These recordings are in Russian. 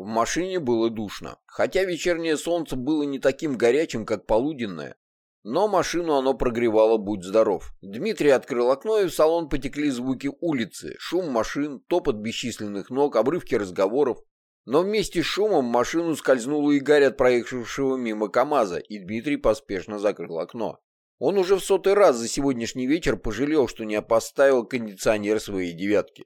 В машине было душно. Хотя вечернее солнце было не таким горячим, как полуденное, но машину оно прогревало, будь здоров. Дмитрий открыл окно, и в салон потекли звуки улицы, шум машин, топот бесчисленных ног, обрывки разговоров. Но вместе с шумом машину скользнула и гарь от проехавшего мимо КамАЗа, и Дмитрий поспешно закрыл окно. Он уже в сотый раз за сегодняшний вечер пожалел, что не поставил кондиционер своей девятки.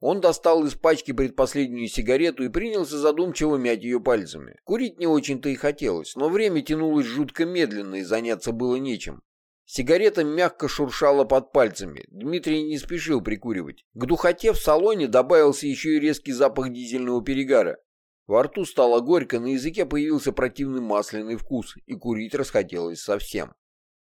Он достал из пачки предпоследнюю сигарету и принялся задумчиво мять ее пальцами. Курить не очень-то и хотелось, но время тянулось жутко медленно, и заняться было нечем. Сигарета мягко шуршала под пальцами. Дмитрий не спешил прикуривать. К духоте в салоне добавился еще и резкий запах дизельного перегара. Во рту стало горько, на языке появился противный масляный вкус, и курить расхотелось совсем.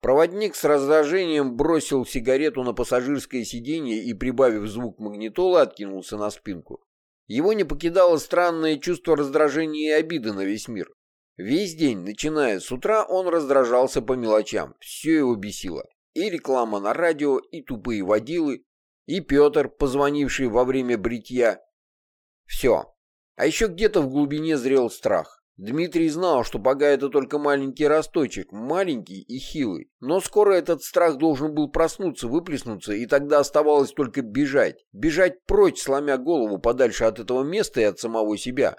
Проводник с раздражением бросил сигарету на пассажирское сиденье и, прибавив звук магнитолы, откинулся на спинку. Его не покидало странное чувство раздражения и обиды на весь мир. Весь день, начиная с утра, он раздражался по мелочам. Все его бесило. И реклама на радио, и тупые водилы, и Петр, позвонивший во время бритья. Все. А еще где-то в глубине зрел страх. Дмитрий знал, что Бага это только маленький росточек, маленький и хилый. Но скоро этот страх должен был проснуться, выплеснуться, и тогда оставалось только бежать. Бежать прочь, сломя голову подальше от этого места и от самого себя.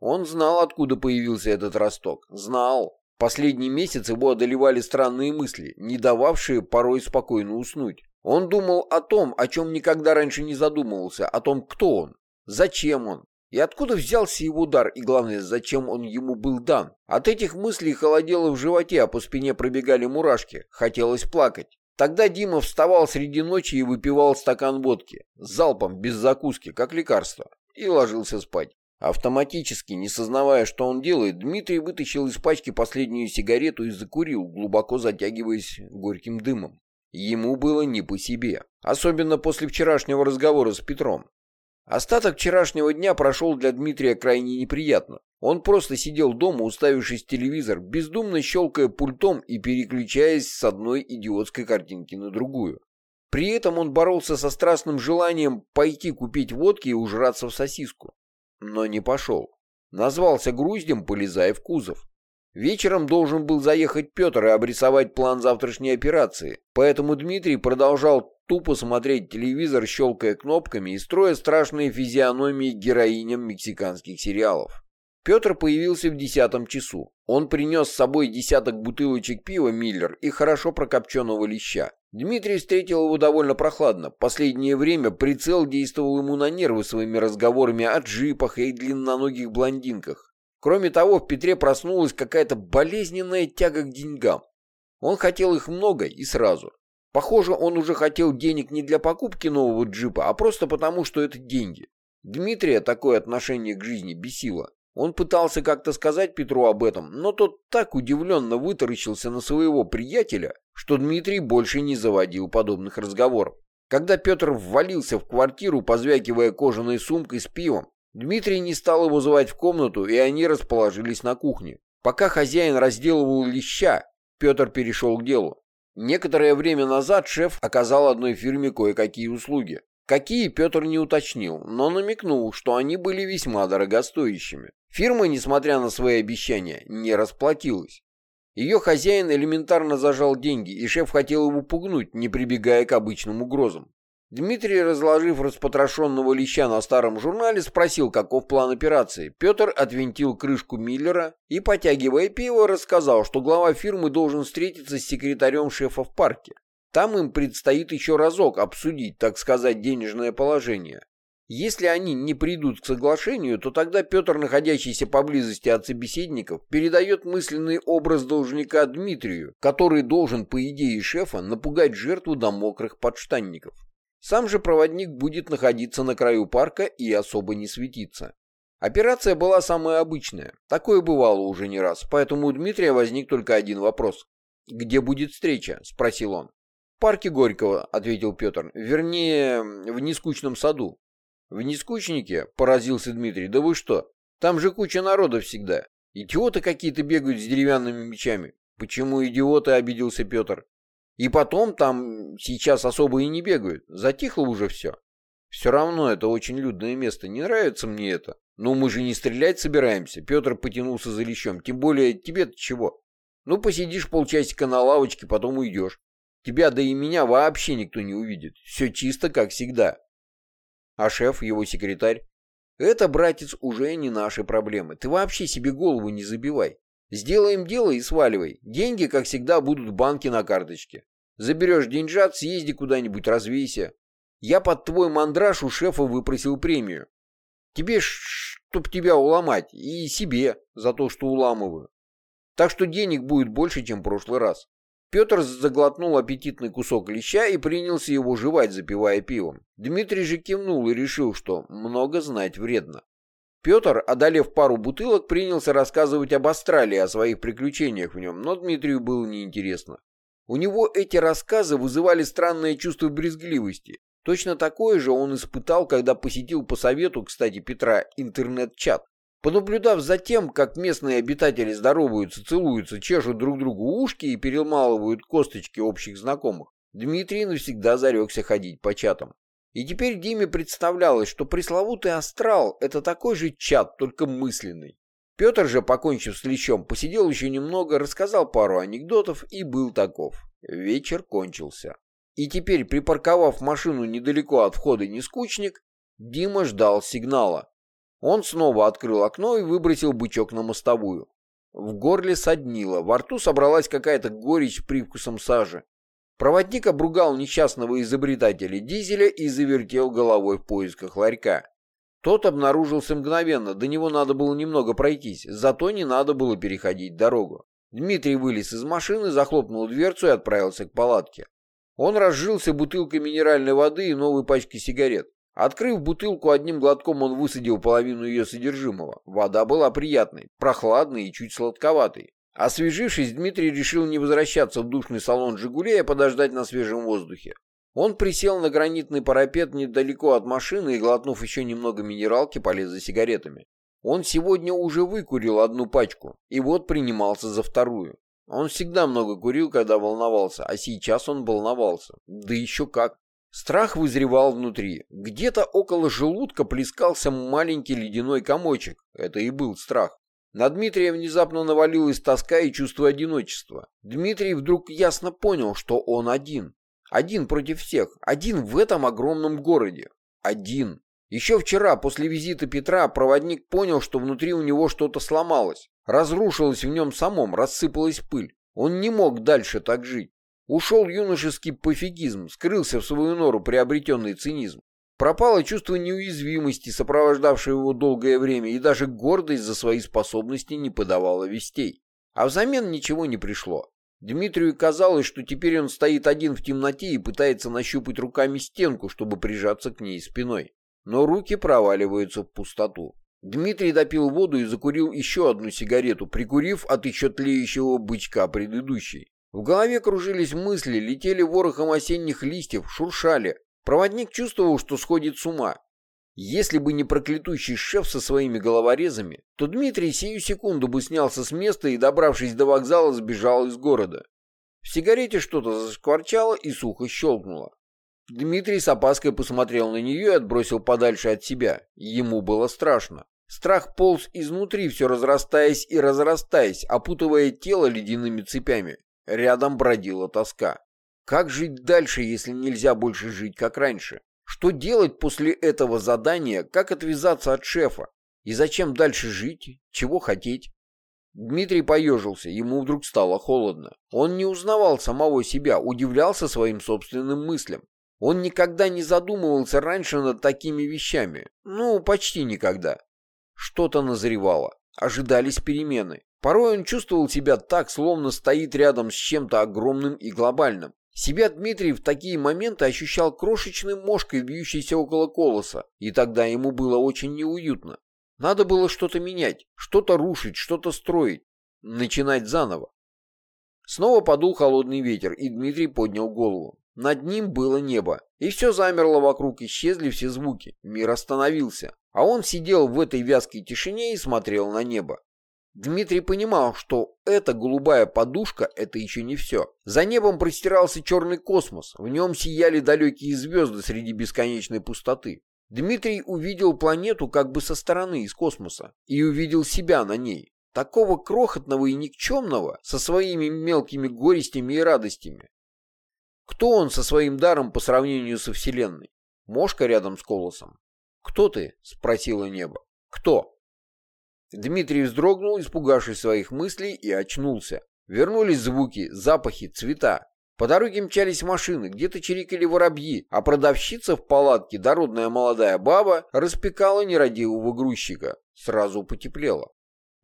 Он знал, откуда появился этот росток. Знал. Последний месяц его одолевали странные мысли, не дававшие порой спокойно уснуть. Он думал о том, о чем никогда раньше не задумывался, о том, кто он, зачем он, и откуда взялся его удар, и главное, зачем он ему был дан? От этих мыслей холодело в животе, а по спине пробегали мурашки. Хотелось плакать. Тогда Дима вставал среди ночи и выпивал стакан водки. Залпом, без закуски, как лекарство. И ложился спать. Автоматически, не сознавая, что он делает, Дмитрий вытащил из пачки последнюю сигарету и закурил, глубоко затягиваясь горьким дымом. Ему было не по себе. Особенно после вчерашнего разговора с Петром. Остаток вчерашнего дня прошел для Дмитрия крайне неприятно. Он просто сидел дома, уставившись в телевизор, бездумно щелкая пультом и переключаясь с одной идиотской картинки на другую. При этом он боролся со страстным желанием пойти купить водки и ужраться в сосиску. Но не пошел. Назвался груздем, полезая в кузов. Вечером должен был заехать Петр и обрисовать план завтрашней операции, поэтому Дмитрий продолжал тупо смотреть телевизор, щелкая кнопками и строя страшные физиономии героиням мексиканских сериалов. Петр появился в десятом часу. Он принес с собой десяток бутылочек пива «Миллер» и хорошо прокопченного леща. Дмитрий встретил его довольно прохладно. Последнее время прицел действовал ему на нервы своими разговорами о джипах и длинноногих блондинках. Кроме того, в Петре проснулась какая-то болезненная тяга к деньгам. Он хотел их много и сразу. Похоже, он уже хотел денег не для покупки нового джипа, а просто потому, что это деньги. Дмитрия такое отношение к жизни бесило. Он пытался как-то сказать Петру об этом, но тот так удивленно вытаращился на своего приятеля, что Дмитрий больше не заводил подобных разговоров. Когда Петр ввалился в квартиру, позвякивая кожаной сумкой с пивом, Дмитрий не стал его звать в комнату, и они расположились на кухне. Пока хозяин разделывал леща, Петр перешел к делу. Некоторое время назад шеф оказал одной фирме кое-какие услуги. Какие, Петр не уточнил, но намекнул, что они были весьма дорогостоящими. Фирма, несмотря на свои обещания, не расплатилась. Ее хозяин элементарно зажал деньги, и шеф хотел его пугнуть, не прибегая к обычным угрозам. Дмитрий, разложив распотрошенного леща на старом журнале, спросил, каков план операции. Петр отвинтил крышку Миллера и, потягивая пиво, рассказал, что глава фирмы должен встретиться с секретарем шефа в парке. Там им предстоит еще разок обсудить, так сказать, денежное положение. Если они не придут к соглашению, то тогда Петр, находящийся поблизости от собеседников, передает мысленный образ должника Дмитрию, который должен, по идее шефа, напугать жертву до мокрых подштанников. Сам же проводник будет находиться на краю парка и особо не светиться. Операция была самая обычная. Такое бывало уже не раз, поэтому у Дмитрия возник только один вопрос. «Где будет встреча?» – спросил он. «В парке Горького», – ответил Петр. «Вернее, в нескучном саду». «В нескучнике?» – поразился Дмитрий. «Да вы что? Там же куча народа всегда. Идиоты какие-то бегают с деревянными мечами». «Почему идиоты?» – обиделся Петр. И потом там сейчас особо и не бегают. Затихло уже все. Все равно это очень людное место, не нравится мне это. Ну, мы же не стрелять собираемся. Петр потянулся за лещом. Тем более, тебе-то чего? Ну, посидишь полчасика на лавочке, потом уйдешь. Тебя, да и меня вообще никто не увидит. Все чисто, как всегда. А шеф, его секретарь? Это, братец, уже не наши проблемы. Ты вообще себе голову не забивай. Сделаем дело и сваливай. Деньги, как всегда, будут в банке на карточке. Заберешь деньжат, съезди куда-нибудь, развейся. Я под твой мандраж у шефа выпросил премию. Тебе, чтоб тебя уломать, и себе за то, что уламываю. Так что денег будет больше, чем в прошлый раз. Петр заглотнул аппетитный кусок леща и принялся его жевать, запивая пивом. Дмитрий же кивнул и решил, что много знать вредно. Петр, одолев пару бутылок, принялся рассказывать об Австралии, о своих приключениях в нем, но Дмитрию было неинтересно. У него эти рассказы вызывали странное чувство брезгливости. Точно такое же он испытал, когда посетил по совету, кстати, Петра, интернет-чат. Понаблюдав за тем, как местные обитатели здороваются, целуются, чешут друг другу ушки и перемалывают косточки общих знакомых, Дмитрий навсегда зарекся ходить по чатам. И теперь Диме представлялось, что пресловутый астрал — это такой же чат, только мысленный. Петр же, покончив с лечом, посидел еще немного, рассказал пару анекдотов и был таков. Вечер кончился. И теперь, припарковав машину недалеко от входа Нескучник, Дима ждал сигнала. Он снова открыл окно и выбросил бычок на мостовую. В горле соднило, во рту собралась какая-то горечь привкусом сажи. Проводник обругал несчастного изобретателя дизеля и завертел головой в поисках ларька. Тот обнаружился мгновенно, до него надо было немного пройтись, зато не надо было переходить дорогу. Дмитрий вылез из машины, захлопнул дверцу и отправился к палатке. Он разжился бутылкой минеральной воды и новой пачкой сигарет. Открыв бутылку, одним глотком он высадил половину ее содержимого. Вода была приятной, прохладной и чуть сладковатой. Освежившись, Дмитрий решил не возвращаться в душный салон «Жигулей», а подождать на свежем воздухе. Он присел на гранитный парапет недалеко от машины и, глотнув еще немного минералки, полез за сигаретами. Он сегодня уже выкурил одну пачку, и вот принимался за вторую. Он всегда много курил, когда волновался, а сейчас он волновался. Да еще как. Страх вызревал внутри. Где-то около желудка плескался маленький ледяной комочек. Это и был страх. На Дмитрия внезапно навалилась тоска и чувство одиночества. Дмитрий вдруг ясно понял, что он один. Один против всех. Один в этом огромном городе. Один. Еще вчера, после визита Петра, проводник понял, что внутри у него что-то сломалось. Разрушилось в нем самом, рассыпалась пыль. Он не мог дальше так жить. Ушел юношеский пофигизм, скрылся в свою нору приобретенный цинизм. Пропало чувство неуязвимости, сопровождавшее его долгое время, и даже гордость за свои способности не подавала вестей. А взамен ничего не пришло. Дмитрию казалось, что теперь он стоит один в темноте и пытается нащупать руками стенку, чтобы прижаться к ней спиной. Но руки проваливаются в пустоту. Дмитрий допил воду и закурил еще одну сигарету, прикурив от еще тлеющего бычка предыдущей. В голове кружились мысли, летели ворохом осенних листьев, шуршали. Проводник чувствовал, что сходит с ума. Если бы не проклятущий шеф со своими головорезами, то Дмитрий сию секунду бы снялся с места и, добравшись до вокзала, сбежал из города. В сигарете что-то заскворчало и сухо щелкнуло. Дмитрий с опаской посмотрел на нее и отбросил подальше от себя. Ему было страшно. Страх полз изнутри, все разрастаясь и разрастаясь, опутывая тело ледяными цепями. Рядом бродила тоска. Как жить дальше, если нельзя больше жить, как раньше? Что делать после этого задания? Как отвязаться от шефа? И зачем дальше жить? Чего хотеть? Дмитрий поежился, ему вдруг стало холодно. Он не узнавал самого себя, удивлялся своим собственным мыслям. Он никогда не задумывался раньше над такими вещами. Ну, почти никогда. Что-то назревало. Ожидались перемены. Порой он чувствовал себя так, словно стоит рядом с чем-то огромным и глобальным. Себя Дмитрий в такие моменты ощущал крошечной мошкой, вьющейся около колоса, и тогда ему было очень неуютно. Надо было что-то менять, что-то рушить, что-то строить, начинать заново. Снова подул холодный ветер, и Дмитрий поднял голову. Над ним было небо, и все замерло вокруг, исчезли все звуки, мир остановился. А он сидел в этой вязкой тишине и смотрел на небо. Дмитрий понимал, что эта голубая подушка — это еще не все. За небом простирался черный космос, в нем сияли далекие звезды среди бесконечной пустоты. Дмитрий увидел планету как бы со стороны, из космоса, и увидел себя на ней, такого крохотного и никчемного, со своими мелкими горестями и радостями. Кто он со своим даром по сравнению со Вселенной? Мошка рядом с колосом. «Кто ты?» — спросило небо. «Кто?» Дмитрий вздрогнул, испугавшись своих мыслей, и очнулся. Вернулись звуки, запахи, цвета. По дороге мчались машины, где-то чирикали воробьи, а продавщица в палатке, дородная молодая баба, распекала нерадивого грузчика. Сразу потеплело.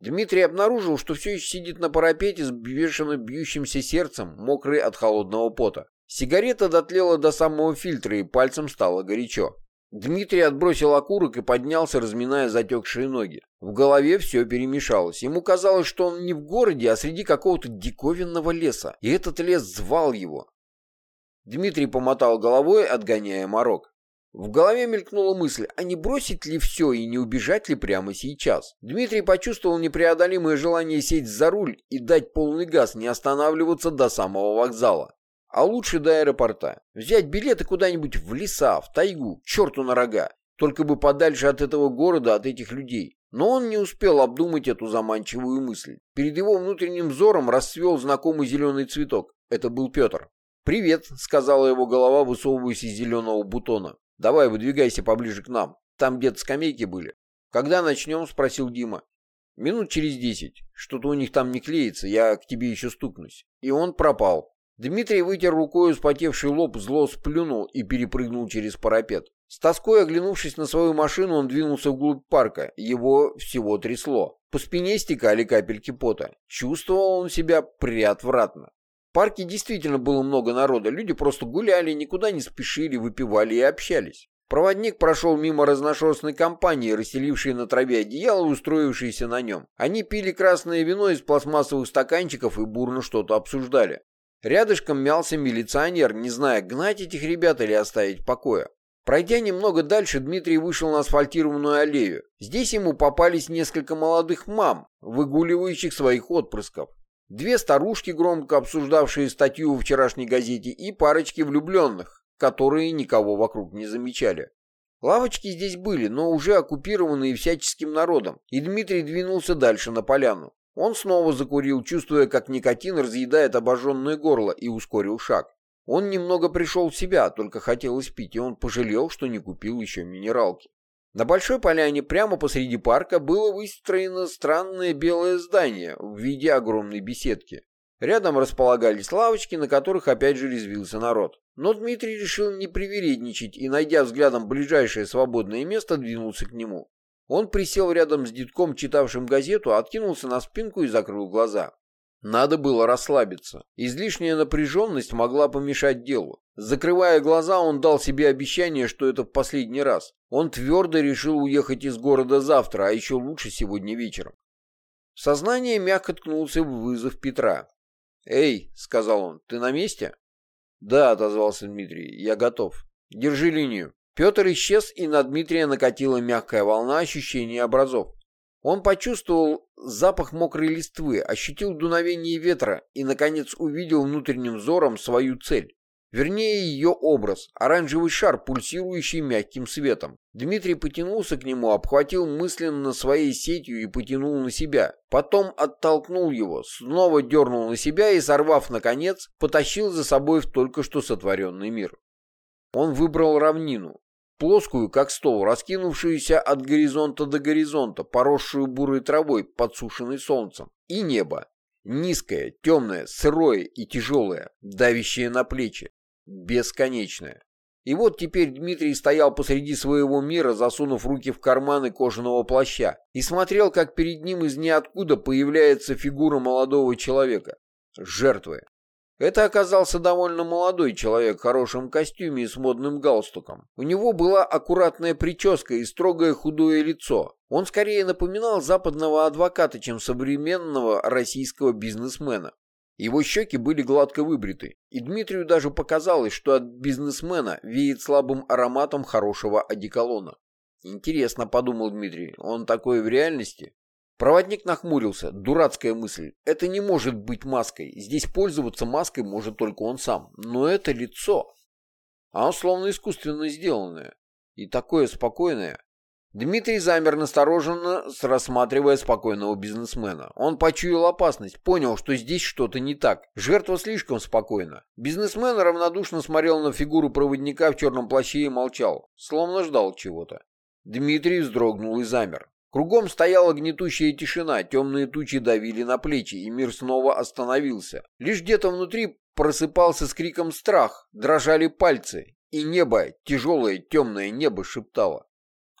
Дмитрий обнаружил, что все еще сидит на парапете с бешено бьющимся сердцем, мокрый от холодного пота. Сигарета дотлела до самого фильтра, и пальцем стало горячо. Дмитрий отбросил окурок и поднялся, разминая затекшие ноги. В голове все перемешалось. Ему казалось, что он не в городе, а среди какого-то диковинного леса. И этот лес звал его. Дмитрий помотал головой, отгоняя морок. В голове мелькнула мысль, а не бросить ли все и не убежать ли прямо сейчас? Дмитрий почувствовал непреодолимое желание сесть за руль и дать полный газ, не останавливаться до самого вокзала. А лучше до аэропорта. Взять билеты куда-нибудь в леса, в тайгу, черту на рога. Только бы подальше от этого города, от этих людей. Но он не успел обдумать эту заманчивую мысль. Перед его внутренним взором расцвел знакомый зеленый цветок. Это был Петр. «Привет», — сказала его голова, высовываясь из зеленого бутона. «Давай, выдвигайся поближе к нам. Там где-то скамейки были». «Когда начнем?» — спросил Дима. «Минут через десять. Что-то у них там не клеится, я к тебе еще стукнусь». И он пропал. Дмитрий вытер рукой вспотевший лоб, зло сплюнул и перепрыгнул через парапет. С тоской оглянувшись на свою машину, он двинулся вглубь парка. Его всего трясло. По спине стекали капельки пота. Чувствовал он себя приотвратно. В парке действительно было много народа. Люди просто гуляли, никуда не спешили, выпивали и общались. Проводник прошел мимо разношерстной компании, расстелившей на траве одеяло и устроившейся на нем. Они пили красное вино из пластмассовых стаканчиков и бурно что-то обсуждали. Рядышком мялся милиционер, не зная, гнать этих ребят или оставить в покое. Пройдя немного дальше, Дмитрий вышел на асфальтированную аллею. Здесь ему попались несколько молодых мам, выгуливающих своих отпрысков. Две старушки, громко обсуждавшие статью в вчерашней газете, и парочки влюбленных, которые никого вокруг не замечали. Лавочки здесь были, но уже оккупированные всяческим народом, и Дмитрий двинулся дальше на поляну. Он снова закурил, чувствуя, как никотин разъедает обожженное горло, и ускорил шаг. Он немного пришел в себя, только хотелось пить, и он пожалел, что не купил еще минералки. На большой поляне прямо посреди парка было выстроено странное белое здание в виде огромной беседки. Рядом располагались лавочки, на которых опять же резвился народ. Но Дмитрий решил не привередничать и, найдя взглядом ближайшее свободное место, двинулся к нему. Он присел рядом с детком, читавшим газету, откинулся на спинку и закрыл глаза. Надо было расслабиться. Излишняя напряженность могла помешать делу. Закрывая глаза, он дал себе обещание, что это в последний раз. Он твердо решил уехать из города завтра, а еще лучше сегодня вечером. Сознание мягко ткнулся в вызов Петра. «Эй», — сказал он, — «ты на месте?» «Да», — отозвался Дмитрий, — «я готов. Держи линию». Петр исчез, и на Дмитрия накатила мягкая волна ощущений образов. Он почувствовал запах мокрой листвы, ощутил дуновение ветра и, наконец, увидел внутренним взором свою цель. Вернее, ее образ, оранжевый шар, пульсирующий мягким светом. Дмитрий потянулся к нему, обхватил мысленно своей сетью и потянул на себя. Потом оттолкнул его, снова дернул на себя и, сорвав наконец, потащил за собой в только что сотворенный мир. Он выбрал равнину, плоскую, как стол, раскинувшуюся от горизонта до горизонта, поросшую бурой травой, подсушенной солнцем, и небо, низкое, темное, сырое и тяжелое, давящее на плечи, бесконечное. И вот теперь Дмитрий стоял посреди своего мира, засунув руки в карманы кожаного плаща, и смотрел, как перед ним из ниоткуда появляется фигура молодого человека, жертвы. Это оказался довольно молодой человек в хорошем костюме и с модным галстуком. У него была аккуратная прическа и строгое худое лицо. Он скорее напоминал западного адвоката, чем современного российского бизнесмена. Его щеки были гладко выбриты, и Дмитрию даже показалось, что от бизнесмена веет слабым ароматом хорошего одеколона. «Интересно», — подумал Дмитрий, — «он такой в реальности?» Проводник нахмурился. Дурацкая мысль. Это не может быть маской. Здесь пользоваться маской может только он сам. Но это лицо. Оно словно искусственно сделанное. И такое спокойное. Дмитрий замер настороженно, рассматривая спокойного бизнесмена. Он почуял опасность, понял, что здесь что-то не так. Жертва слишком спокойна. Бизнесмен равнодушно смотрел на фигуру проводника в черном плаще и молчал, словно ждал чего-то. Дмитрий вздрогнул и замер. Кругом стояла гнетущая тишина, темные тучи давили на плечи, и мир снова остановился. Лишь где-то внутри просыпался с криком страх, дрожали пальцы, и небо, тяжелое темное небо шептало.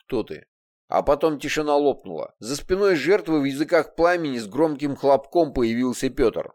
«Кто ты?» А потом тишина лопнула. За спиной жертвы в языках пламени с громким хлопком появился Петр.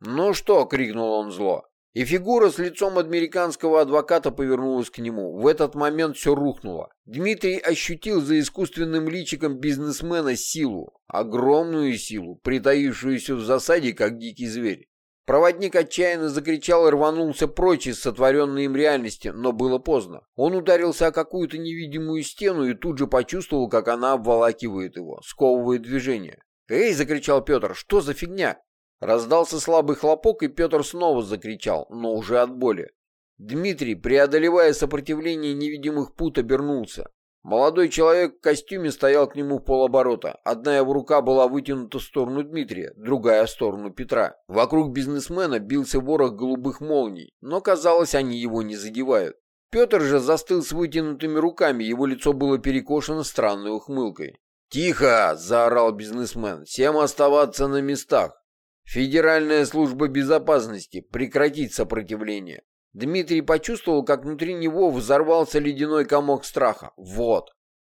«Ну что?» — крикнул он зло. И фигура с лицом американского адвоката повернулась к нему. В этот момент все рухнуло. Дмитрий ощутил за искусственным личиком бизнесмена силу, огромную силу, притаившуюся в засаде, как дикий зверь. Проводник отчаянно закричал и рванулся прочь из сотворенной им реальности, но было поздно. Он ударился о какую-то невидимую стену и тут же почувствовал, как она обволакивает его, сковывает движение. «Эй!» — закричал Петр. «Что за фигня?» Раздался слабый хлопок, и Петр снова закричал, но уже от боли. Дмитрий, преодолевая сопротивление невидимых пут, обернулся. Молодой человек в костюме стоял к нему в полоборота. Одна его рука была вытянута в сторону Дмитрия, другая в сторону Петра. Вокруг бизнесмена бился ворох голубых молний, но, казалось, они его не задевают. Петр же застыл с вытянутыми руками, его лицо было перекошено странной ухмылкой. «Тихо!» – заорал бизнесмен. «Всем оставаться на местах!» Федеральная служба безопасности, прекратить сопротивление. Дмитрий почувствовал, как внутри него взорвался ледяной комок страха. Вот.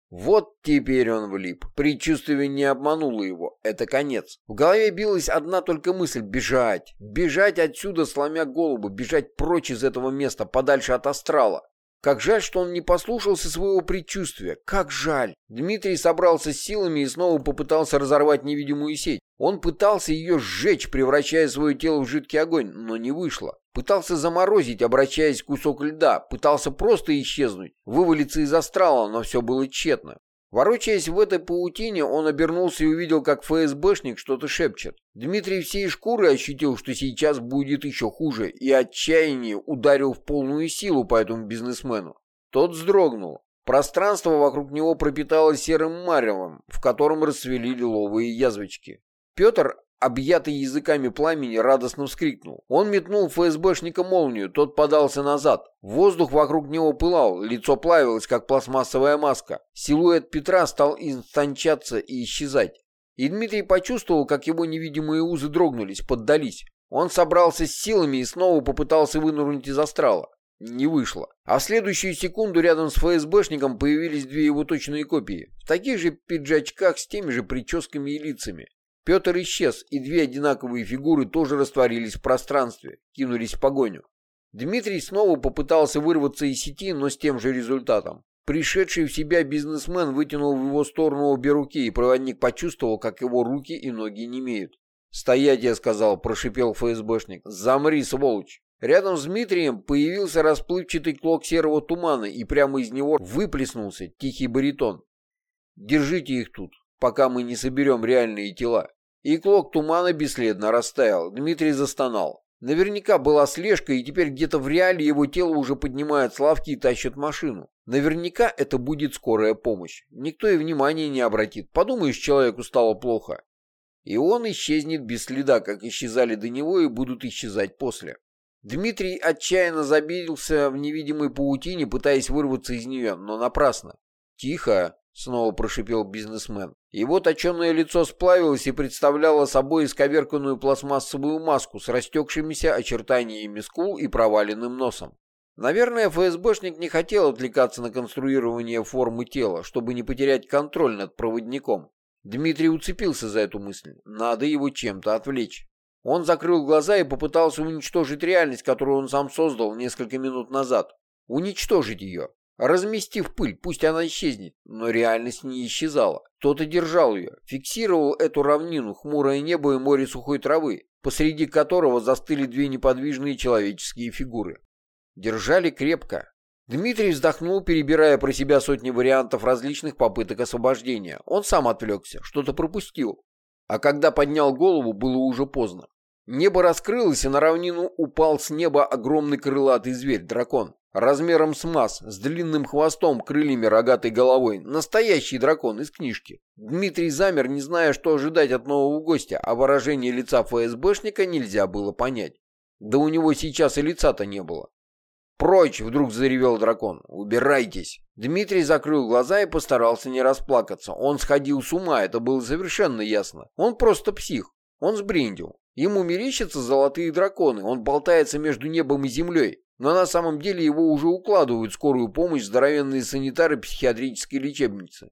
Вот теперь он влип. Предчувствие не обмануло его. Это конец. В голове билась одна только мысль — бежать. Бежать отсюда, сломя голову, бежать прочь из этого места, подальше от астрала. Как жаль, что он не послушался своего предчувствия. Как жаль. Дмитрий собрался с силами и снова попытался разорвать невидимую сеть. Он пытался ее сжечь, превращая свое тело в жидкий огонь, но не вышло. Пытался заморозить, обращаясь в кусок льда. Пытался просто исчезнуть, вывалиться из астрала, но все было тщетно. Ворочаясь в этой паутине, он обернулся и увидел, как ФСБшник что-то шепчет. Дмитрий всей шкурой ощутил, что сейчас будет еще хуже, и отчаяние ударил в полную силу по этому бизнесмену. Тот вздрогнул. Пространство вокруг него пропиталось серым маревом, в котором расцвели лиловые язвочки. Петр объятый языками пламени, радостно вскрикнул. Он метнул ФСБшника молнию, тот подался назад. Воздух вокруг него пылал, лицо плавилось, как пластмассовая маска. Силуэт Петра стал инстанчаться и исчезать. И Дмитрий почувствовал, как его невидимые узы дрогнулись, поддались. Он собрался с силами и снова попытался вынырнуть из астрала. Не вышло. А в следующую секунду рядом с ФСБшником появились две его точные копии. В таких же пиджачках с теми же прическами и лицами. Петр исчез, и две одинаковые фигуры тоже растворились в пространстве, кинулись в погоню. Дмитрий снова попытался вырваться из сети, но с тем же результатом. Пришедший в себя бизнесмен вытянул в его сторону обе руки, и проводник почувствовал, как его руки и ноги не имеют. «Стоять, я сказал», — прошипел ФСБшник. «Замри, сволочь!» Рядом с Дмитрием появился расплывчатый клок серого тумана, и прямо из него выплеснулся тихий баритон. «Держите их тут, пока мы не соберем реальные тела». И клок тумана бесследно растаял. Дмитрий застонал. Наверняка была слежка, и теперь где-то в реале его тело уже поднимают с лавки и тащат машину. Наверняка это будет скорая помощь. Никто и внимания не обратит. Подумаешь, человеку стало плохо. И он исчезнет без следа, как исчезали до него и будут исчезать после. Дмитрий отчаянно забился в невидимой паутине, пытаясь вырваться из нее, но напрасно. «Тихо!» — снова прошипел бизнесмен. Его точенное лицо сплавилось и представляло собой исковерканную пластмассовую маску с растекшимися очертаниями скул и проваленным носом. Наверное, ФСБшник не хотел отвлекаться на конструирование формы тела, чтобы не потерять контроль над проводником. Дмитрий уцепился за эту мысль. Надо его чем-то отвлечь. Он закрыл глаза и попытался уничтожить реальность, которую он сам создал несколько минут назад. Уничтожить ее. Разместив пыль, пусть она исчезнет, но реальность не исчезала. Кто-то держал ее, фиксировал эту равнину, хмурое небо и море сухой травы, посреди которого застыли две неподвижные человеческие фигуры. Держали крепко. Дмитрий вздохнул, перебирая про себя сотни вариантов различных попыток освобождения. Он сам отвлекся, что-то пропустил. А когда поднял голову, было уже поздно. Небо раскрылось, и на равнину упал с неба огромный крылатый зверь, дракон. Размером с масс, с длинным хвостом, крыльями, рогатой головой. Настоящий дракон из книжки. Дмитрий замер, не зная, что ожидать от нового гостя, а выражение лица ФСБшника нельзя было понять. Да у него сейчас и лица-то не было. «Прочь!» — вдруг заревел дракон. «Убирайтесь!» Дмитрий закрыл глаза и постарался не расплакаться. Он сходил с ума, это было совершенно ясно. Он просто псих. Он сбрендил. Ему мерещатся золотые драконы. Он болтается между небом и землей. Но на самом деле его уже укладывают в скорую помощь здоровенные санитары психиатрической лечебницы.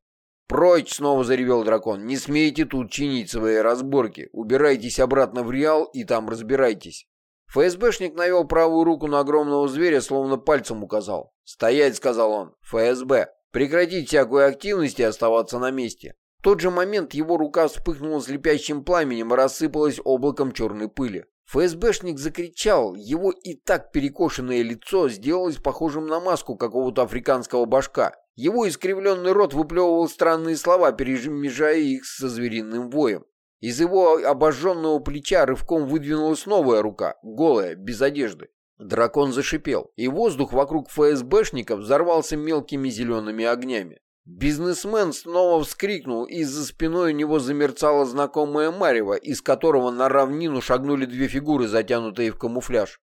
«Прочь!» — снова заревел дракон. «Не смейте тут чинить свои разборки. Убирайтесь обратно в Реал и там разбирайтесь». ФСБшник навел правую руку на огромного зверя, словно пальцем указал. «Стоять!» — сказал он. «ФСБ! Прекратить всякую активность и оставаться на месте!» В тот же момент его рука вспыхнула слепящим пламенем и рассыпалась облаком черной пыли. ФСБшник закричал, его и так перекошенное лицо сделалось похожим на маску какого-то африканского башка. Его искривленный рот выплевывал странные слова, перемежая их со звериным воем. Из его обожженного плеча рывком выдвинулась новая рука, голая, без одежды. Дракон зашипел, и воздух вокруг ФСБшников взорвался мелкими зелеными огнями. Бизнесмен снова вскрикнул, и за спиной у него замерцало знакомое марево, из которого на равнину шагнули две фигуры, затянутые в камуфляж.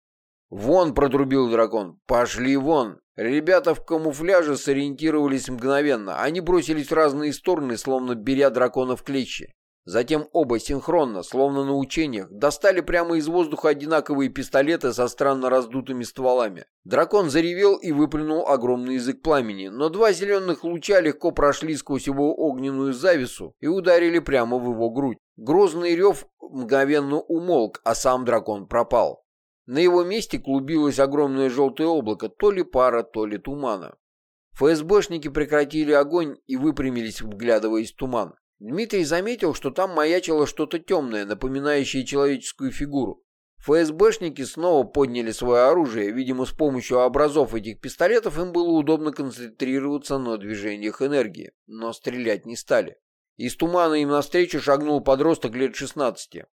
«Вон!» — протрубил дракон. «Пошли вон!» Ребята в камуфляже сориентировались мгновенно. Они бросились в разные стороны, словно беря дракона в клещи. Затем оба синхронно, словно на учениях, достали прямо из воздуха одинаковые пистолеты со странно раздутыми стволами. Дракон заревел и выплюнул огромный язык пламени, но два зеленых луча легко прошли сквозь его огненную завесу и ударили прямо в его грудь. Грозный рев мгновенно умолк, а сам дракон пропал. На его месте клубилось огромное желтое облако, то ли пара, то ли тумана. ФСБшники прекратили огонь и выпрямились, вглядываясь в туман. Дмитрий заметил, что там маячило что-то темное, напоминающее человеческую фигуру. ФСБшники снова подняли свое оружие. Видимо, с помощью образов этих пистолетов им было удобно концентрироваться на движениях энергии, но стрелять не стали. Из тумана им навстречу шагнул подросток лет 16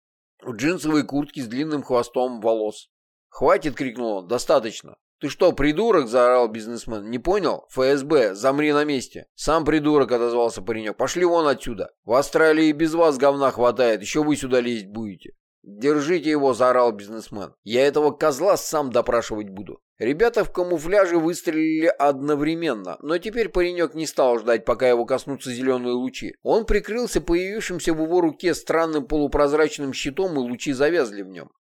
в джинсовой куртке с длинным хвостом волос. «Хватит!» — крикнул он. «Достаточно!» «Ты что, придурок?» — заорал бизнесмен. «Не понял? ФСБ, замри на месте». «Сам придурок», — отозвался паренек. «Пошли вон отсюда. В Австралии без вас говна хватает, еще вы сюда лезть будете». «Держите его», — заорал бизнесмен. «Я этого козла сам допрашивать буду». Ребята в камуфляже выстрелили одновременно, но теперь паренек не стал ждать, пока его коснутся зеленые лучи. Он прикрылся появившимся в его руке странным полупрозрачным щитом, и лучи завязли в нем.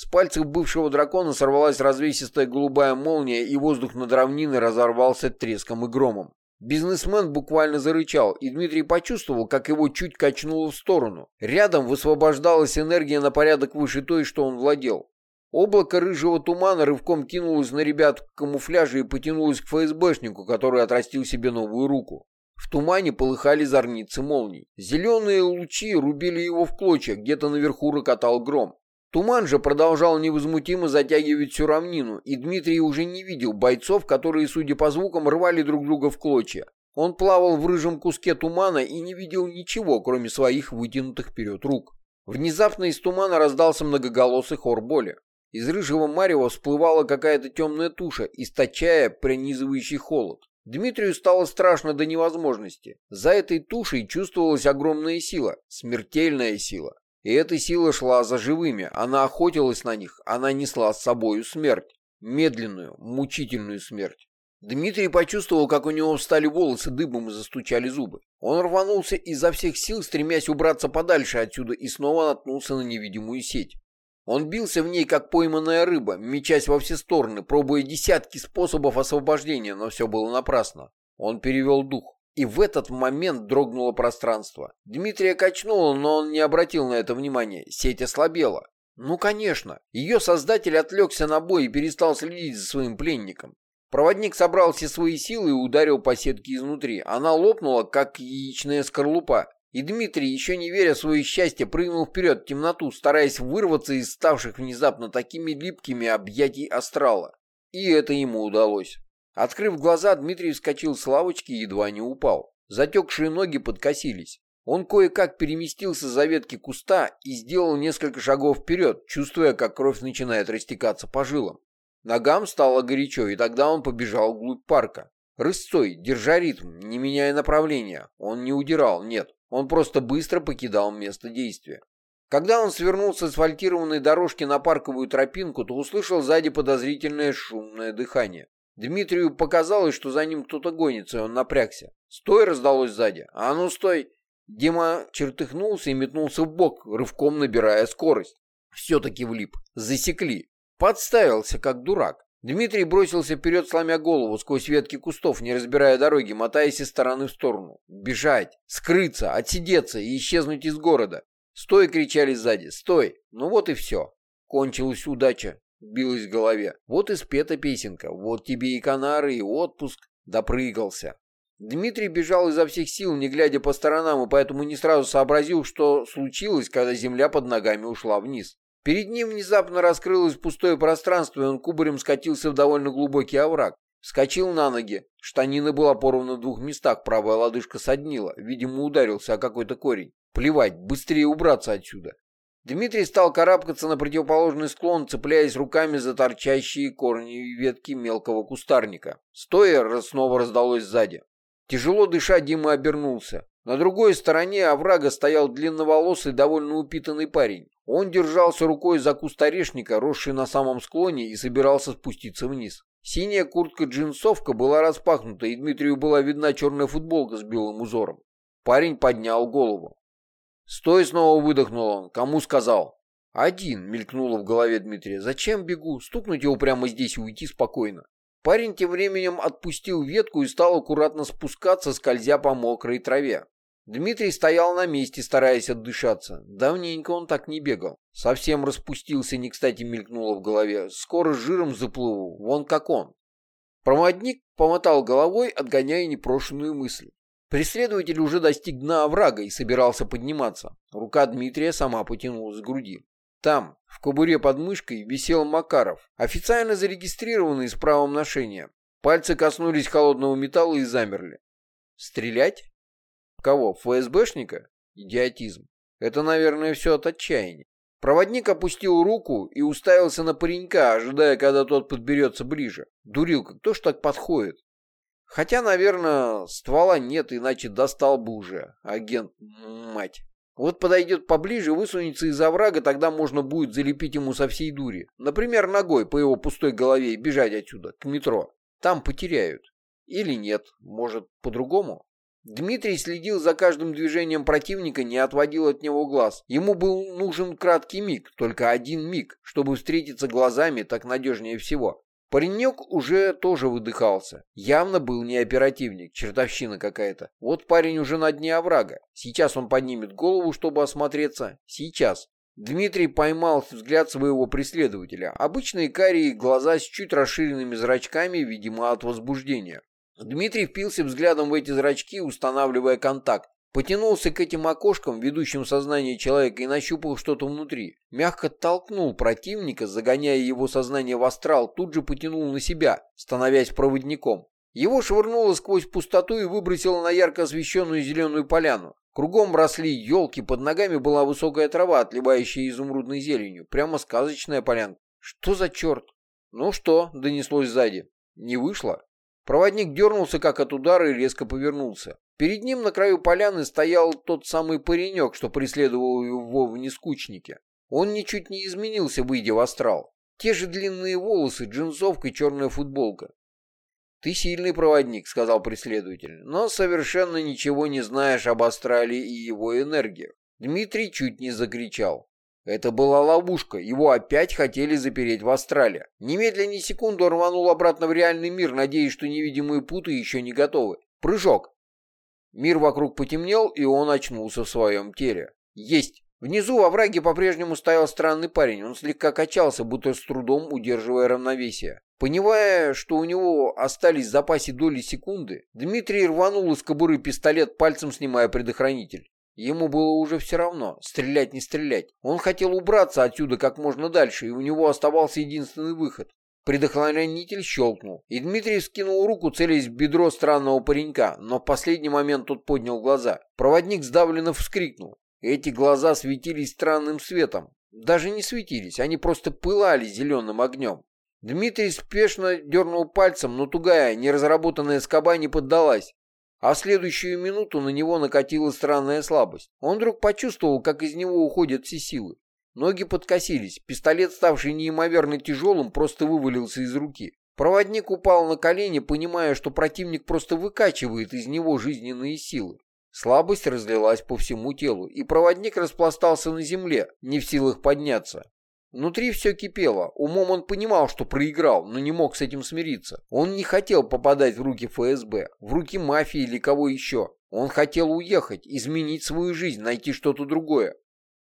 С пальцев бывшего дракона сорвалась развесистая голубая молния, и воздух над равниной разорвался треском и громом. Бизнесмен буквально зарычал, и Дмитрий почувствовал, как его чуть качнуло в сторону. Рядом высвобождалась энергия на порядок выше той, что он владел. Облако рыжего тумана рывком кинулось на ребят в камуфляже и потянулось к ФСБшнику, который отрастил себе новую руку. В тумане полыхали зорницы молний. Зеленые лучи рубили его в клочья, где-то наверху рокотал гром. Туман же продолжал невозмутимо затягивать всю равнину, и Дмитрий уже не видел бойцов, которые, судя по звукам, рвали друг друга в клочья. Он плавал в рыжем куске тумана и не видел ничего, кроме своих вытянутых вперед рук. Внезапно из тумана раздался многоголосый хор боли. Из рыжего марева всплывала какая-то темная туша, источая пронизывающий холод. Дмитрию стало страшно до невозможности. За этой тушей чувствовалась огромная сила, смертельная сила. И эта сила шла за живыми, она охотилась на них, она несла с собою смерть. Медленную, мучительную смерть. Дмитрий почувствовал, как у него встали волосы дыбом и застучали зубы. Он рванулся изо всех сил, стремясь убраться подальше отсюда, и снова наткнулся на невидимую сеть. Он бился в ней, как пойманная рыба, мечась во все стороны, пробуя десятки способов освобождения, но все было напрасно. Он перевел дух. И в этот момент дрогнуло пространство. Дмитрия качнуло, но он не обратил на это внимания. Сеть ослабела. Ну, конечно. Ее создатель отвлекся на бой и перестал следить за своим пленником. Проводник собрал все свои силы и ударил по сетке изнутри. Она лопнула, как яичная скорлупа. И Дмитрий, еще не веря в свое счастье, прыгнул вперед в темноту, стараясь вырваться из ставших внезапно такими липкими объятий астрала. И это ему удалось. Открыв глаза, Дмитрий вскочил с лавочки и едва не упал. Затекшие ноги подкосились. Он кое-как переместился за ветки куста и сделал несколько шагов вперед, чувствуя, как кровь начинает растекаться по жилам. Ногам стало горячо, и тогда он побежал вглубь парка. Рысцой, держа ритм, не меняя направления. Он не удирал, нет. Он просто быстро покидал место действия. Когда он свернул с асфальтированной дорожки на парковую тропинку, то услышал сзади подозрительное шумное дыхание. Дмитрию показалось, что за ним кто-то гонится, и он напрягся. «Стой!» раздалось сзади. «А ну стой!» Дима чертыхнулся и метнулся в бок, рывком набирая скорость. Все-таки влип. Засекли. Подставился, как дурак. Дмитрий бросился вперед, сломя голову сквозь ветки кустов, не разбирая дороги, мотаясь из стороны в сторону. Бежать, скрыться, отсидеться и исчезнуть из города. «Стой!» — кричали сзади. «Стой!» Ну вот и все. Кончилась удача. Билась в голове. Вот и спета песенка. Вот тебе и канары, и отпуск. Допрыгался. Дмитрий бежал изо всех сил, не глядя по сторонам, и поэтому не сразу сообразил, что случилось, когда земля под ногами ушла вниз. Перед ним внезапно раскрылось пустое пространство, и он кубарем скатился в довольно глубокий овраг. Вскочил на ноги. Штанина была порвана в двух местах, правая лодыжка соднила. Видимо, ударился о какой-то корень. Плевать, быстрее убраться отсюда. Дмитрий стал карабкаться на противоположный склон, цепляясь руками за торчащие корни и ветки мелкого кустарника. Стоя снова раздалось сзади. Тяжело дыша, Дима обернулся. На другой стороне оврага стоял длинноволосый, довольно упитанный парень. Он держался рукой за куст орешника, росший на самом склоне, и собирался спуститься вниз. Синяя куртка-джинсовка была распахнута, и Дмитрию была видна черная футболка с белым узором. Парень поднял голову. «Стой!» — снова выдохнул он. «Кому сказал?» «Один», — мелькнуло в голове Дмитрия. «Зачем бегу? Стукнуть его прямо здесь и уйти спокойно». Парень тем временем отпустил ветку и стал аккуратно спускаться, скользя по мокрой траве. Дмитрий стоял на месте, стараясь отдышаться. Давненько он так не бегал. Совсем распустился, не кстати мелькнуло в голове. Скоро жиром заплыву, вон как он. Проводник помотал головой, отгоняя непрошенную мысль. Преследователь уже достиг дна оврага и собирался подниматься. Рука Дмитрия сама потянулась к груди. Там, в кобуре под мышкой, висел Макаров, официально зарегистрированный с правом ношения. Пальцы коснулись холодного металла и замерли. Стрелять? Кого, ФСБшника? Идиотизм. Это, наверное, все от отчаяния. Проводник опустил руку и уставился на паренька, ожидая, когда тот подберется ближе. Дурилка, кто ж так подходит? Хотя, наверное, ствола нет, иначе достал бы уже. Агент, мать. Вот подойдет поближе, высунется из оврага, тогда можно будет залепить ему со всей дури. Например, ногой по его пустой голове и бежать отсюда, к метро. Там потеряют. Или нет, может, по-другому? Дмитрий следил за каждым движением противника, не отводил от него глаз. Ему был нужен краткий миг, только один миг, чтобы встретиться глазами, так надежнее всего. Паренек уже тоже выдыхался. Явно был не оперативник, чертовщина какая-то. Вот парень уже на дне оврага. Сейчас он поднимет голову, чтобы осмотреться. Сейчас. Дмитрий поймал взгляд своего преследователя. Обычные карие глаза с чуть расширенными зрачками, видимо, от возбуждения. Дмитрий впился взглядом в эти зрачки, устанавливая контакт. Потянулся к этим окошкам, ведущим сознание человека, и нащупал что-то внутри. Мягко толкнул противника, загоняя его сознание в астрал, тут же потянул на себя, становясь проводником. Его швырнуло сквозь пустоту и выбросило на ярко освещенную зеленую поляну. Кругом росли елки, под ногами была высокая трава, отливающая изумрудной зеленью. Прямо сказочная полянка. Что за черт? Ну что, донеслось сзади. Не вышло. Проводник дернулся как от удара и резко повернулся. Перед ним на краю поляны стоял тот самый паренек, что преследовал его в нескучнике. Он ничуть не изменился, выйдя в астрал. Те же длинные волосы, джинсовка и черная футболка. «Ты сильный проводник», — сказал преследователь, «но совершенно ничего не знаешь об астрале и его энергиях». Дмитрий чуть не закричал. Это была ловушка, его опять хотели запереть в Астрале. Немедленно секунду рванул обратно в реальный мир, надеясь, что невидимые путы еще не готовы. Прыжок. Мир вокруг потемнел, и он очнулся в своем теле. Есть. Внизу во враге по-прежнему стоял странный парень. Он слегка качался, будто с трудом удерживая равновесие. Понимая, что у него остались в запасе доли секунды, Дмитрий рванул из кобуры пистолет, пальцем снимая предохранитель. Ему было уже все равно, стрелять не стрелять. Он хотел убраться отсюда как можно дальше, и у него оставался единственный выход. Предохранитель щелкнул, и Дмитрий скинул руку, целясь в бедро странного паренька, но в последний момент тот поднял глаза. Проводник сдавленно вскрикнул. Эти глаза светились странным светом. Даже не светились, они просто пылали зеленым огнем. Дмитрий спешно дернул пальцем, но тугая, неразработанная скоба не поддалась. А в следующую минуту на него накатила странная слабость. Он вдруг почувствовал, как из него уходят все силы. Ноги подкосились, пистолет, ставший неимоверно тяжелым, просто вывалился из руки. Проводник упал на колени, понимая, что противник просто выкачивает из него жизненные силы. Слабость разлилась по всему телу, и проводник распластался на земле, не в силах подняться. Внутри все кипело. Умом он понимал, что проиграл, но не мог с этим смириться. Он не хотел попадать в руки ФСБ, в руки мафии или кого еще. Он хотел уехать, изменить свою жизнь, найти что-то другое.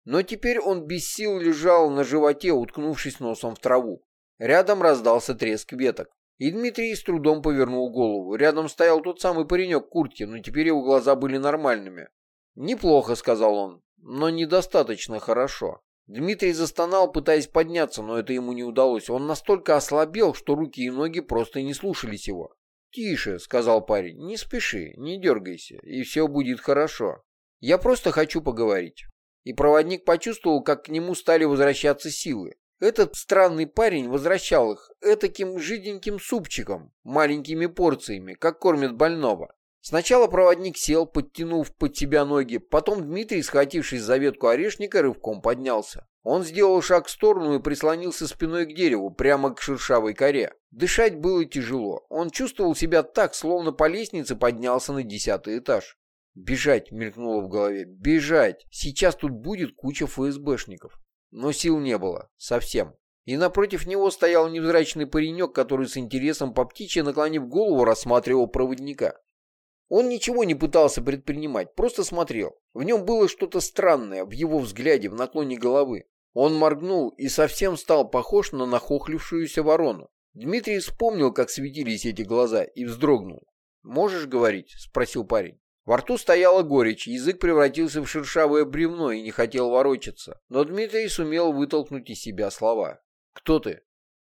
Но теперь он без сил лежал на животе, уткнувшись носом в траву. Рядом раздался треск веток. И Дмитрий с трудом повернул голову. Рядом стоял тот самый паренек в куртке, но теперь его глаза были нормальными. «Неплохо», — сказал он, — «но недостаточно хорошо». Дмитрий застонал, пытаясь подняться, но это ему не удалось. Он настолько ослабел, что руки и ноги просто не слушались его. «Тише», — сказал парень, — «не спеши, не дергайся, и все будет хорошо. Я просто хочу поговорить». И проводник почувствовал, как к нему стали возвращаться силы. Этот странный парень возвращал их этаким жиденьким супчиком, маленькими порциями, как кормят больного. Сначала проводник сел, подтянув под себя ноги, потом Дмитрий, схватившись за ветку орешника, рывком поднялся. Он сделал шаг в сторону и прислонился спиной к дереву, прямо к шершавой коре. Дышать было тяжело. Он чувствовал себя так, словно по лестнице поднялся на десятый этаж. «Бежать!» — мелькнуло в голове. «Бежать! Сейчас тут будет куча ФСБшников!» Но сил не было. Совсем. И напротив него стоял невзрачный паренек, который с интересом по птичьи, наклонив голову, рассматривал проводника. Он ничего не пытался предпринимать, просто смотрел. В нем было что-то странное, в его взгляде, в наклоне головы. Он моргнул и совсем стал похож на нахохлившуюся ворону. Дмитрий вспомнил, как светились эти глаза, и вздрогнул. «Можешь говорить?» — спросил парень. Во рту стояла горечь, язык превратился в шершавое бревно и не хотел ворочаться. Но Дмитрий сумел вытолкнуть из себя слова. «Кто ты?»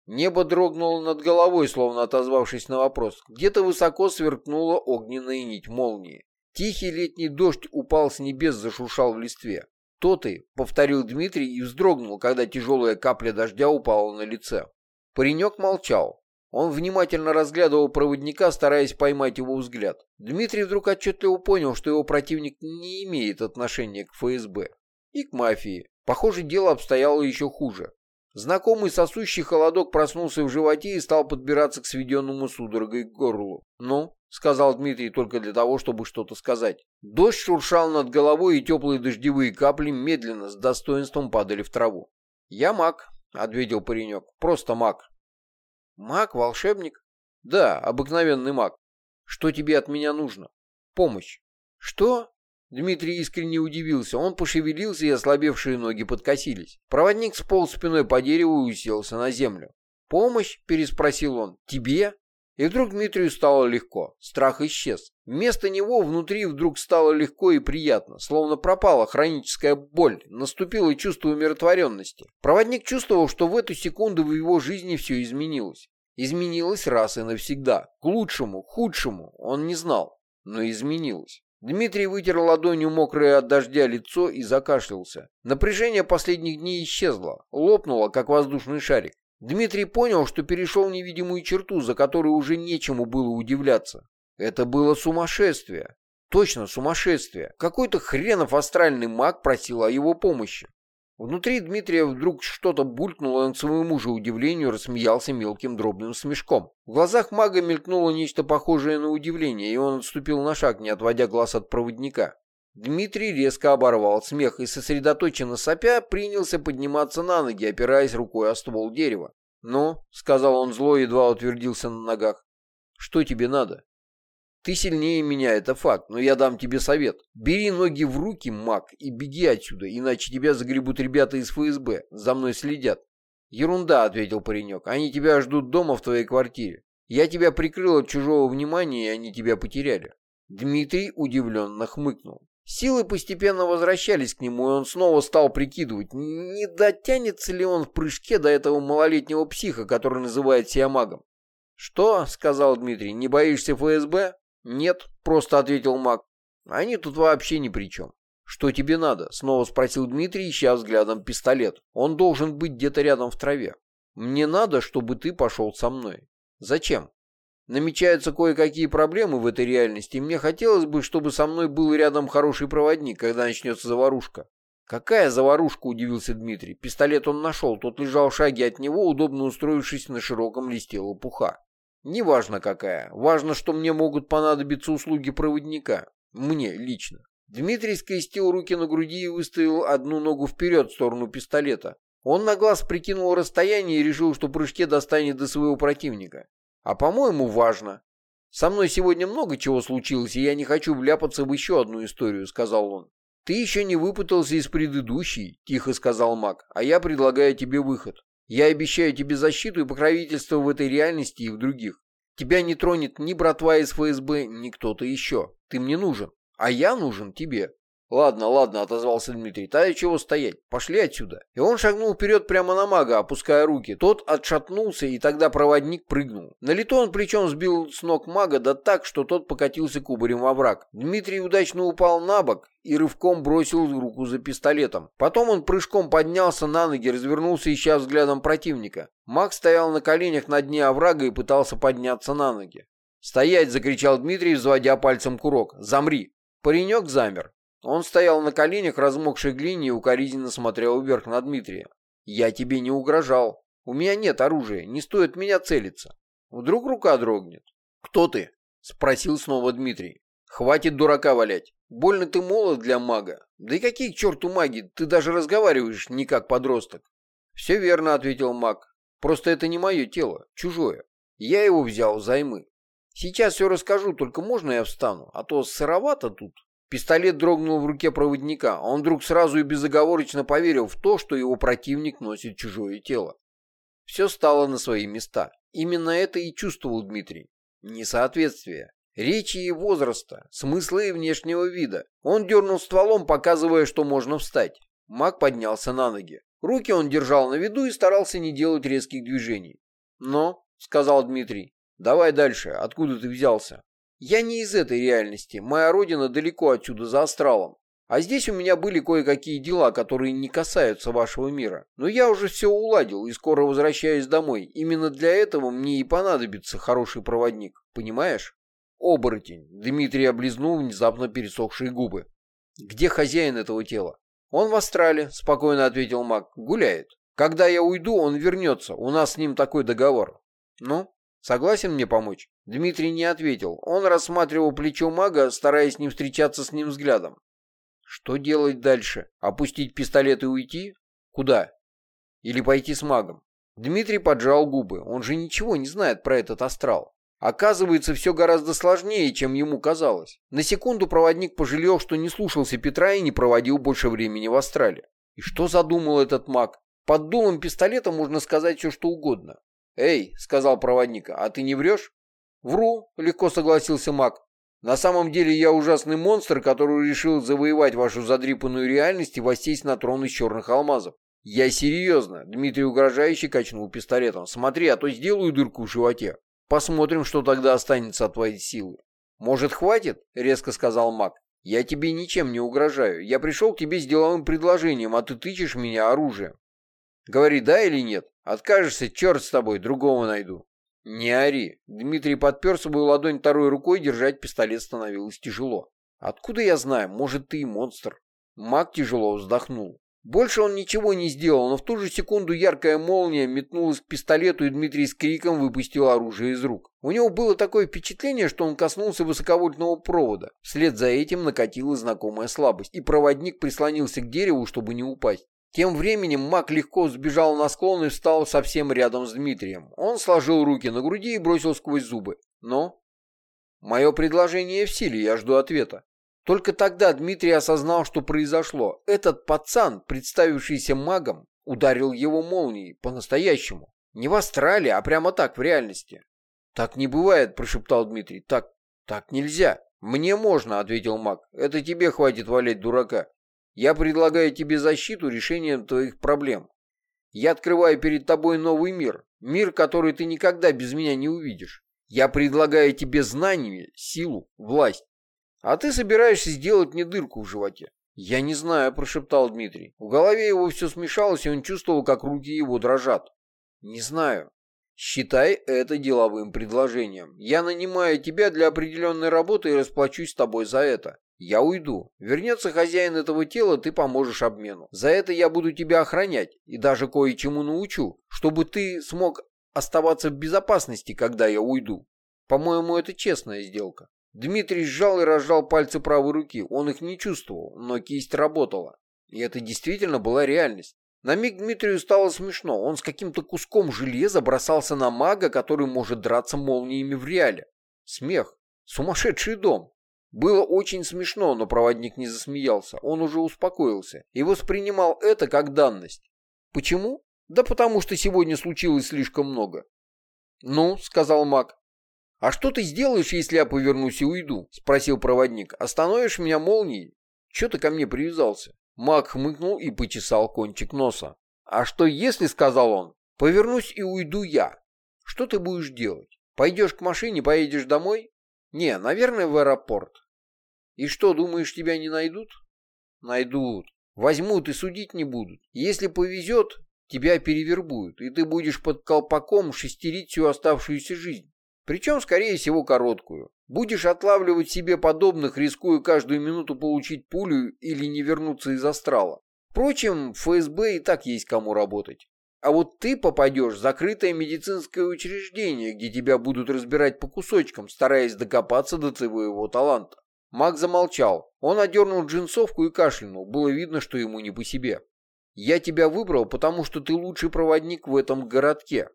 Небо дрогнуло над головой, словно отозвавшись на вопрос. Где-то высоко сверкнула огненная нить молнии. Тихий летний дождь упал с небес, зашуршал в листве. «То ты», — повторил Дмитрий и вздрогнул, когда тяжелая капля дождя упала на лице. Паренек молчал. Он внимательно разглядывал проводника, стараясь поймать его взгляд. Дмитрий вдруг отчетливо понял, что его противник не имеет отношения к ФСБ и к мафии. Похоже, дело обстояло еще хуже. Знакомый сосущий холодок проснулся в животе и стал подбираться к сведенному судорогой горлу. «Ну?» — сказал Дмитрий только для того, чтобы что-то сказать. Дождь шуршал над головой, и теплые дождевые капли медленно, с достоинством падали в траву. «Я маг», — ответил паренек. «Просто маг». «Маг? Волшебник?» «Да, обыкновенный маг. Что тебе от меня нужно?» «Помощь». «Что?» Дмитрий искренне удивился. Он пошевелился, и ослабевшие ноги подкосились. Проводник сполз спиной по дереву и уселся на землю. «Помощь?» — переспросил он. «Тебе?» И вдруг Дмитрию стало легко. Страх исчез. Вместо него внутри вдруг стало легко и приятно, словно пропала хроническая боль, наступило чувство умиротворенности. Проводник чувствовал, что в эту секунду в его жизни все изменилось. Изменилось раз и навсегда. К лучшему, к худшему, он не знал, но изменилось. Дмитрий вытер ладонью мокрое от дождя лицо и закашлялся. Напряжение последних дней исчезло, лопнуло, как воздушный шарик. Дмитрий понял, что перешел невидимую черту, за которой уже нечему было удивляться. Это было сумасшествие. Точно, сумасшествие. Какой-то хренов астральный маг просил о его помощи. Внутри Дмитрия вдруг что-то булькнуло, и он к своему же удивлению рассмеялся мелким дробным смешком. В глазах мага мелькнуло нечто похожее на удивление, и он отступил на шаг, не отводя глаз от проводника. Дмитрий резко оборвал смех и, сосредоточенно сопя, принялся подниматься на ноги, опираясь рукой о ствол дерева. «Ну», — сказал он зло, едва утвердился на ногах, — «что тебе надо?» Ты сильнее меня, это факт, но я дам тебе совет. Бери ноги в руки, маг, и беги отсюда, иначе тебя загребут ребята из ФСБ. За мной следят. Ерунда, ответил паренек. Они тебя ждут дома в твоей квартире. Я тебя прикрыл от чужого внимания, и они тебя потеряли. Дмитрий удивленно хмыкнул. Силы постепенно возвращались к нему, и он снова стал прикидывать, не дотянется ли он в прыжке до этого малолетнего психа, который называет себя магом. «Что?» — сказал Дмитрий. «Не боишься ФСБ?» «Нет», — просто ответил маг. «Они тут вообще ни при чем». «Что тебе надо?» — снова спросил Дмитрий, ища взглядом пистолет. «Он должен быть где-то рядом в траве». «Мне надо, чтобы ты пошел со мной». «Зачем?» Намечаются кое-какие проблемы в этой реальности, и мне хотелось бы, чтобы со мной был рядом хороший проводник, когда начнется заварушка. «Какая заварушка?» – удивился Дмитрий. Пистолет он нашел, тот лежал в шаге от него, удобно устроившись на широком листе лопуха. «Неважно какая. Важно, что мне могут понадобиться услуги проводника. Мне лично». Дмитрий скрестил руки на груди и выставил одну ногу вперед в сторону пистолета. Он на глаз прикинул расстояние и решил, что прыжке достанет до своего противника. А по-моему, важно. Со мной сегодня много чего случилось, и я не хочу вляпаться в еще одну историю, сказал он. Ты еще не выпутался из предыдущей, тихо сказал маг, а я предлагаю тебе выход. Я обещаю тебе защиту и покровительство в этой реальности и в других. Тебя не тронет ни братва из ФСБ, ни кто-то еще. Ты мне нужен, а я нужен тебе. «Ладно, ладно», — отозвался Дмитрий, — «тогда чего стоять? Пошли отсюда». И он шагнул вперед прямо на мага, опуская руки. Тот отшатнулся, и тогда проводник прыгнул. На лету он причем сбил с ног мага, да так, что тот покатился кубарем во враг. Дмитрий удачно упал на бок и рывком бросил руку за пистолетом. Потом он прыжком поднялся на ноги, развернулся, ища взглядом противника. Маг стоял на коленях на дне оврага и пытался подняться на ноги. «Стоять!» — закричал Дмитрий, взводя пальцем курок. «Замри!» Паренек замер. Он стоял на коленях, размокшей глине, и укоризненно смотрел вверх на Дмитрия. «Я тебе не угрожал. У меня нет оружия, не стоит меня целиться. Вдруг рука дрогнет». «Кто ты?» — спросил снова Дмитрий. «Хватит дурака валять. Больно ты молод для мага. Да и какие к черту маги, ты даже разговариваешь не как подросток». «Все верно», — ответил маг. «Просто это не мое тело, чужое. Я его взял займы. Сейчас все расскажу, только можно я встану, а то сыровато тут». Пистолет дрогнул в руке проводника. Он вдруг сразу и безоговорочно поверил в то, что его противник носит чужое тело. Все стало на свои места. Именно это и чувствовал Дмитрий. Несоответствие. Речи и возраста, смысла и внешнего вида. Он дернул стволом, показывая, что можно встать. Маг поднялся на ноги. Руки он держал на виду и старался не делать резких движений. «Но», — сказал Дмитрий, — «давай дальше. Откуда ты взялся?» Я не из этой реальности, моя родина далеко отсюда, за астралом. А здесь у меня были кое-какие дела, которые не касаются вашего мира. Но я уже все уладил и скоро возвращаюсь домой. Именно для этого мне и понадобится хороший проводник, понимаешь? Оборотень. Дмитрий облизнул внезапно пересохшие губы. Где хозяин этого тела? Он в астрале, спокойно ответил маг. Гуляет. Когда я уйду, он вернется. У нас с ним такой договор. Ну, согласен мне помочь? Дмитрий не ответил. Он рассматривал плечо мага, стараясь не встречаться с ним взглядом. Что делать дальше? Опустить пистолет и уйти? Куда? Или пойти с магом? Дмитрий поджал губы. Он же ничего не знает про этот астрал. Оказывается, все гораздо сложнее, чем ему казалось. На секунду проводник пожалел, что не слушался Петра и не проводил больше времени в астрале. И что задумал этот маг? Под дулом пистолета можно сказать все, что угодно. «Эй», — сказал проводник, — «а ты не врешь?» «Вру», — легко согласился маг. «На самом деле я ужасный монстр, который решил завоевать вашу задрипанную реальность и воссесть на трон из черных алмазов. Я серьезно», — Дмитрий угрожающе качнул пистолетом. «Смотри, а то сделаю дырку в животе. Посмотрим, что тогда останется от твоей силы». «Может, хватит?» — резко сказал маг. «Я тебе ничем не угрожаю. Я пришел к тебе с деловым предложением, а ты тычешь меня оружием. Говори, да или нет. Откажешься, черт с тобой, другого найду». «Не ори!» Дмитрий подпер свою ладонь второй рукой, держать пистолет становилось тяжело. «Откуда я знаю? Может, ты и монстр?» Маг тяжело вздохнул. Больше он ничего не сделал, но в ту же секунду яркая молния метнулась к пистолету, и Дмитрий с криком выпустил оружие из рук. У него было такое впечатление, что он коснулся высоковольтного провода. Вслед за этим накатила знакомая слабость, и проводник прислонился к дереву, чтобы не упасть. Тем временем маг легко сбежал на склон и встал совсем рядом с Дмитрием. Он сложил руки на груди и бросил сквозь зубы. «Но?» «Мое предложение в силе, я жду ответа». Только тогда Дмитрий осознал, что произошло. Этот пацан, представившийся магом, ударил его молнией, по-настоящему. Не в астрале, а прямо так, в реальности. «Так не бывает», — прошептал Дмитрий. «Так, так нельзя». «Мне можно», — ответил маг. «Это тебе хватит валять дурака. Я предлагаю тебе защиту решением твоих проблем. Я открываю перед тобой новый мир, мир, который ты никогда без меня не увидишь. Я предлагаю тебе знания, силу, власть. А ты собираешься сделать мне дырку в животе. «Я не знаю», — прошептал Дмитрий. В голове его все смешалось, и он чувствовал, как руки его дрожат. «Не знаю. Считай это деловым предложением. Я нанимаю тебя для определенной работы и расплачусь с тобой за это. Я уйду. Вернется хозяин этого тела, ты поможешь обмену. За это я буду тебя охранять и даже кое-чему научу, чтобы ты смог оставаться в безопасности, когда я уйду. По-моему, это честная сделка. Дмитрий сжал и разжал пальцы правой руки. Он их не чувствовал, но кисть работала. И это действительно была реальность. На миг Дмитрию стало смешно. Он с каким-то куском железа бросался на мага, который может драться молниями в реале. Смех. Сумасшедший дом. Было очень смешно, но проводник не засмеялся. Он уже успокоился и воспринимал это как данность. Почему? Да потому что сегодня случилось слишком много. «Ну», — сказал маг, «А что ты сделаешь, если я повернусь и уйду?» — спросил проводник. «Остановишь меня молнией? Че ты ко мне привязался?» Маг хмыкнул и почесал кончик носа. «А что если, — сказал он, — повернусь и уйду я? Что ты будешь делать? Пойдешь к машине, поедешь домой? Не, наверное, в аэропорт. И что, думаешь, тебя не найдут? Найдут. Возьмут и судить не будут. Если повезет, тебя перевербуют, и ты будешь под колпаком шестерить всю оставшуюся жизнь. Причем, скорее всего, короткую. Будешь отлавливать себе подобных, рискуя каждую минуту получить пулю или не вернуться из астрала. Впрочем, в ФСБ и так есть кому работать. А вот ты попадешь в закрытое медицинское учреждение, где тебя будут разбирать по кусочкам, стараясь докопаться до твоего таланта. Маг замолчал. Он одернул джинсовку и кашлянул. Было видно, что ему не по себе. «Я тебя выбрал, потому что ты лучший проводник в этом городке.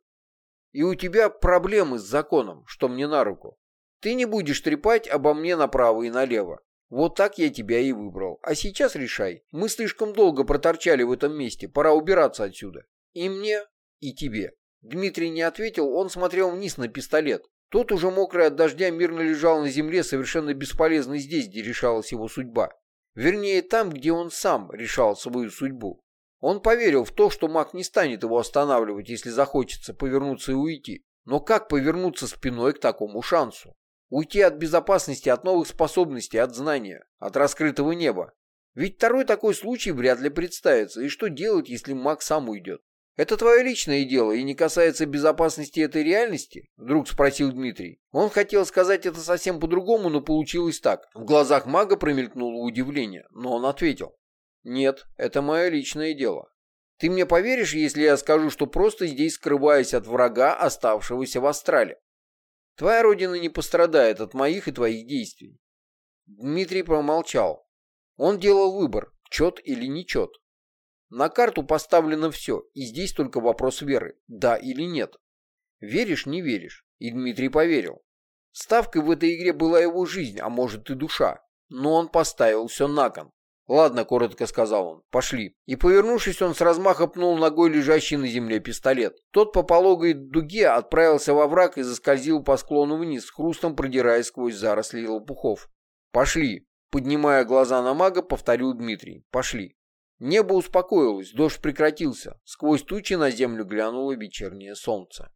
И у тебя проблемы с законом, что мне на руку. Ты не будешь трепать обо мне направо и налево. Вот так я тебя и выбрал. А сейчас решай. Мы слишком долго проторчали в этом месте. Пора убираться отсюда. И мне, и тебе. Дмитрий не ответил, он смотрел вниз на пистолет. Тот уже мокрый от дождя мирно лежал на земле, совершенно бесполезный здесь, где решалась его судьба. Вернее, там, где он сам решал свою судьбу. Он поверил в то, что маг не станет его останавливать, если захочется повернуться и уйти. Но как повернуться спиной к такому шансу? Уйти от безопасности, от новых способностей, от знания, от раскрытого неба. Ведь второй такой случай вряд ли представится. И что делать, если маг сам уйдет? «Это твое личное дело и не касается безопасности этой реальности?» — вдруг спросил Дмитрий. Он хотел сказать это совсем по-другому, но получилось так. В глазах мага промелькнуло удивление, но он ответил. Нет, это мое личное дело. Ты мне поверишь, если я скажу, что просто здесь скрываюсь от врага, оставшегося в Астрале? Твоя родина не пострадает от моих и твоих действий. Дмитрий промолчал. Он делал выбор, чет или нечет. На карту поставлено все, и здесь только вопрос веры, да или нет. Веришь, не веришь. И Дмитрий поверил. Ставкой в этой игре была его жизнь, а может и душа. Но он поставил все на кон. «Ладно», — коротко сказал он, — «пошли». И, повернувшись, он с размаха пнул ногой лежащий на земле пистолет. Тот по пологой дуге отправился во враг и заскользил по склону вниз, хрустом продираясь сквозь заросли лопухов. «Пошли», — поднимая глаза на мага, повторил Дмитрий. «Пошли». Небо успокоилось, дождь прекратился. Сквозь тучи на землю глянуло вечернее солнце.